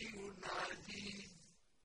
you